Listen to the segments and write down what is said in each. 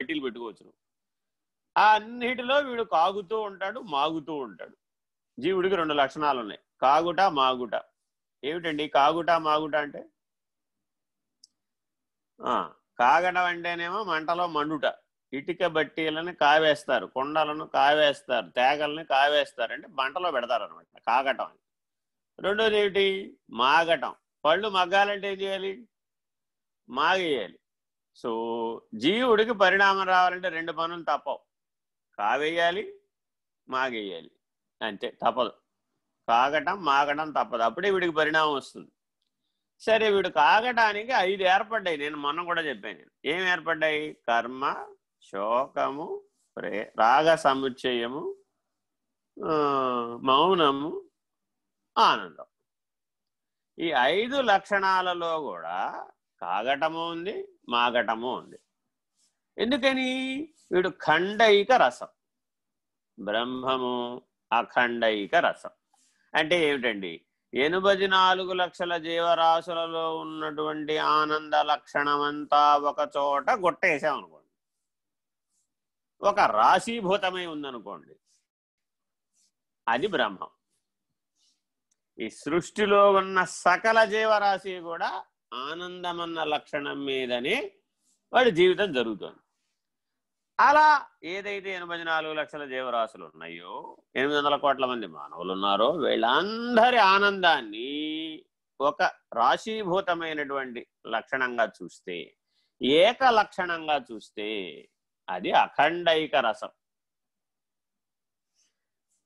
పెట్టిలు పెట్టుకోవచ్చు ఆ అన్నిటిలో వీడు కాగుతూ ఉంటాడు మాగుతూ ఉంటాడు. జీవుడికి రెండు లక్షణాలు ఉన్నాయి. కాగుట మాగుట. ఏమిటండి? కాగుట మాగుట అంటే? కాగడం అంటేనేమో మంటలో మండుట. ఇటుక బట్టీలను కావేస్తారు కొండలను కావేస్తారు తేగలను కావేస్తారు అంటే మంటలో పెడతారు అనమాట కాగటం అని. రెండోది ఏమిటి? మాగటం. పళ్ళు మగ్గాలంటే ఏం చేయాలి? మాగేయాలి. సో జీవుడికి పరిణామం రావాలంటే రెండు పనులు తప్పవు. కావేయాలి మాగేయాలి. అంతే తప్పదు. కాగటం మాగటం తప్పదు. అప్పుడే వీడికి పరిణామం వస్తుంది. సరే వీడు కాగటానికి ఐదు ఏర్పడ్డాయి. నేను మొన్న కూడా చెప్పాను ఏం ఏర్పడ్డాయి? కర్మ శోకము ప్రే రాగ సముచ్చయము మౌనము ఆనందం. ఈ ఐదు లక్షణాలలో కూడా కాగటము ఉంది మాగటము ఉంది. ఎందుకని? వీడు ఖండైక రసం. బ్రహ్మము అఖండైక రసం. అంటే ఏమిటండి? ఎనభై నాలుగు లక్షల జీవరాశులలో ఉన్నటువంటి ఆనంద లక్షణమంతా ఒక చోట గొట్టేసామనుకోండి ఒక రాశీభూతమై ఉందనుకోండి. అది బ్రహ్మం. ఈ సృష్టిలో ఉన్న సకల జీవరాశి కూడా ఆనందమన్న లక్షణం మీదనే వాడి జీవితం జరుగుతుంది. అలా ఏదైతే ఎనభై నాలుగు లక్షల జీవరాశులు ఉన్నాయో ఎనిమిది వందల కోట్ల మంది మానవులు ఉన్నారో వీళ్ళందరి ఆనందాన్ని ఒక రాశీభూతమైనటువంటి లక్షణంగా చూస్తే ఏక లక్షణంగా చూస్తే అది అఖండైక రసం.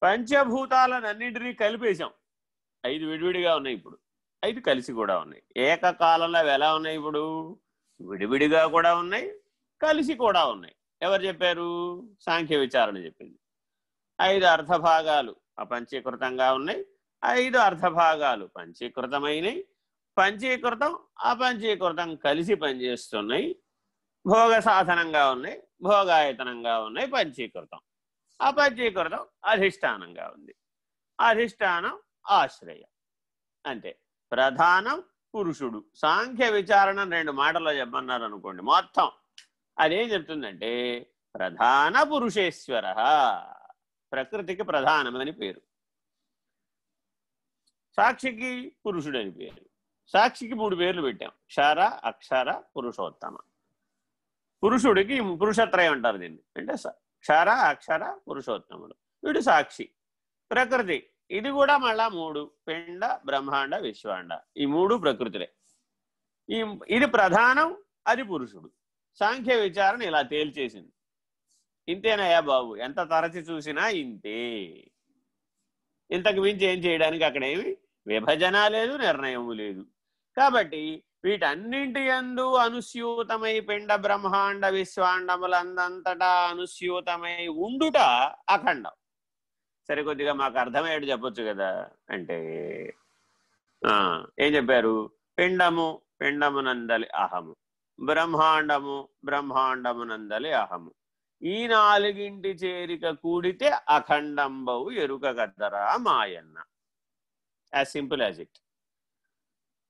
పంచభూతాలన్నింటినీ కలిపేశాం. ఐదు విడివిడిగా ఉన్నాయి ఇప్పుడు. ఐదు కలిసి కూడా ఉన్నాయి. ఏకకాలంలో అవి ఎలా ఉన్నాయి ఇప్పుడు? విడివిడిగా కూడా ఉన్నాయి కలిసి కూడా ఉన్నాయి. ఎవరు చెప్పారు? సాంఖ్య విచారణ చెప్పింది. ఐదు అర్ధభాగాలు అపంచీకృతంగా ఉన్నాయి. ఐదు అర్ధభాగాలు పంచీకృతమైనవి పంచీకృతం అపంచీకృతం కలిసి పనిచేస్తున్నాయి. భోగ సాధనంగా ఉన్నాయి భోగాయతనంగా ఉన్నాయి పంచీకృతం. అపంచీకృతం అధిష్టానంగా ఉంది. అధిష్టానం ఆశ్రయం. అంతే. ప్రధానం పురుషుడు. సాంఖ్య విచారణ రెండు మాటల్లో చెప్పన్నారు అనుకోండి మొత్తం అదేం చెప్తుందంటే ప్రధాన పురుషేశ్వర ప్రకృతికి ప్రధానమని పేరు. సాక్షికి పురుషుడు అని పేరు. సాక్షికి మూడు పేర్లు పెట్టాం. క్షర అక్షర పురుషోత్తమ. పురుషుడికి పురుషత్రయం అంటారు దీన్ని. అంటే క్షర అక్షర పురుషోత్తముడు వీడు సాక్షి. ప్రకృతి ఇది కూడా మళ్ళా మూడు పిండ బ్రహ్మాండ విశ్వాండ. ఈ మూడు ప్రకృతిలే. ఈ ఇది ప్రధానం అది పురుషుడు. సాంఖ్య విచారణ ఇలా తేల్చేసింది. ఇంతేనయ్యా బాబు ఎంత తరచి చూసినా ఇంతే. ఇంతకు మించి ఏం చేయడానికి అక్కడ ఏమి విభజన లేదు నిర్ణయము లేదు. కాబట్టి వీటన్నింటి ఎందు అనుస్యూతమై పిండ బ్రహ్మాండ విశ్వాండములందంతటా అనుస్యూతమై ఉండుట అఖండం. సరే కొద్దిగా మాకు అర్థమయ్యేట్టు చెప్పొచ్చు కదా. అంటే ఏం చెప్పారు? పిండము పిండమునందలి అహము. బ్రహ్మాండము బ్రహ్మాండమునందలి అహము. ఈ నాలుగింటి చేరిక కూడితే అఖండంబవు ఎరుక గద్దరా మాయన్న. యాజ్ సింపుల్ యాజ్ ఇట్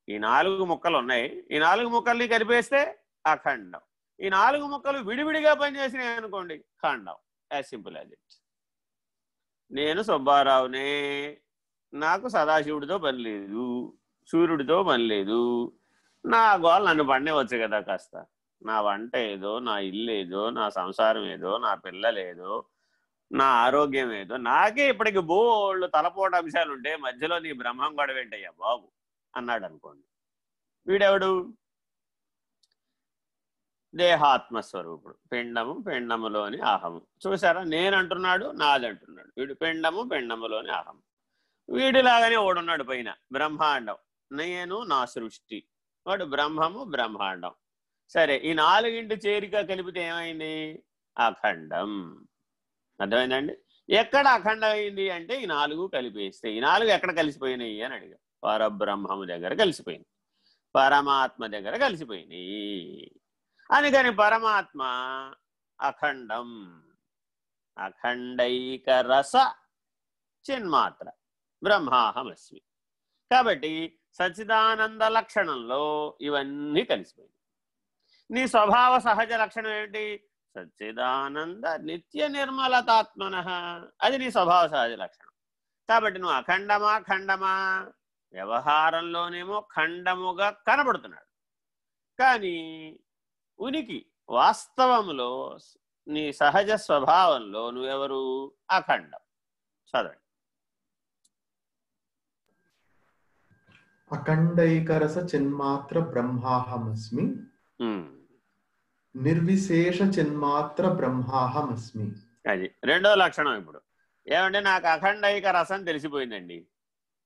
ఈ నాలుగు ముక్కలు ఉన్నాయి. ఈ నాలుగు ముక్కల్ని కలిపేస్తే అఖండం. ఈ నాలుగు ముక్కలు విడివిడిగా పనిచేసినాయి అనుకోండి ఖండం. యాజ్ సింపుల్ యాజ్ ఇట్ నేను సుబ్బారావునే నాకు సదాశివుడితో పని లేదు సూర్యుడితో పని లేదు. నా గోల్ నన్ను పండేవచ్చు కదా కాస్త. నా వంట ఏదో నా ఇల్లు ఏదో నా సంసారం ఏదో నా పిల్లలేదో నా ఆరోగ్యం ఏదో. నాకే ఇప్పటికి బోళ్ళు తలపోట అంశాలు ఉంటే మధ్యలో నీ బ్రహ్మం గొడవేంటయ్యా బాబు? అన్నాడు అనుకోండి వీడెవడు? దేహాత్మస్వరూపుడు. పిండము పిండములోని అహము. చూసారా నేను అంటున్నాడు నాది అంటున్నాడు వీడు పిండము పిండములోని అహము. వీడిలాగానే ఓడున్నాడు పైన. బ్రహ్మాండం. నేను నా సృష్టి. వాడు బ్రహ్మము బ్రహ్మాండం. సరే ఈ నాలుగింటి చేరిక కలిపితే ఏమైంది? అఖండం. అర్థమైందండి? ఎక్కడ అఖండమైంది అంటే ఈ నాలుగు కలిపేస్తే. ఈ నాలుగు ఎక్కడ కలిసిపోయినాయి అని అడిగా పరబ్రహ్మము దగ్గర కలిసిపోయింది. పరమాత్మ దగ్గర కలిసిపోయినాయి. అందుకని పరమాత్మ అఖండం. అఖండైక రస చిన్మాత్ర. బ్రహ్మాహమస్మి. కాబట్టి సచిదానంద లక్షణంలో ఇవన్నీ కలిసిపోయింది నీ స్వభావ సహజ లక్షణం ఏమిటి? సచ్చిదానంద నిత్య నిర్మలతాత్మన. అది నీ స్వభావ సహజ లక్షణం. కాబట్టి నువ్వు అఖండమా ఖండమా? వ్యవహారంలోనేమో ఖండముగా కనబడుతున్నాడు. కానీ ఉనికి. వాస్తవంలో నీ సహజ స్వభావంలో నువ్వెవరు? అఖండం. చదవండి. అఖండైకరస చిన్మాత్ర బ్రహ్మాహమస్మి. నిర్విశేష చిన్మాత్ర బ్రహ్మాహమస్మి. అది రెండో లక్షణం ఇప్పుడు. ఏమంటే నాకు అఖండైక రసం తెలిసిపోయిందండి.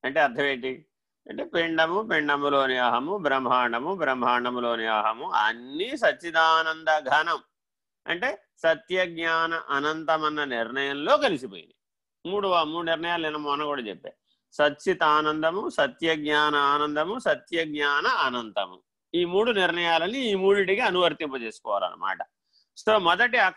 అంటే అర్థం ఏంటి? అంటే పిండము పిండములోని అహము బ్రహ్మాండము బ్రహ్మాండములోని అహము అన్నీ సచ్చిదానంద ఘనం. అంటే సత్యజ్ఞాన అనంతమన్న నిర్ణయంలో కలిసిపోయినాయి. మూడు మూడు నిర్ణయాలు నేను మొన్న కూడా చెప్పా. సచ్చితానందము సత్యజ్ఞాన ఆనందము సత్యజ్ఞాన అనంతము. ఈ మూడు నిర్ణయాలని ఈ మూడిటికి అనువర్తింపజేసుకోవాలన్నమాట. సో మొదటి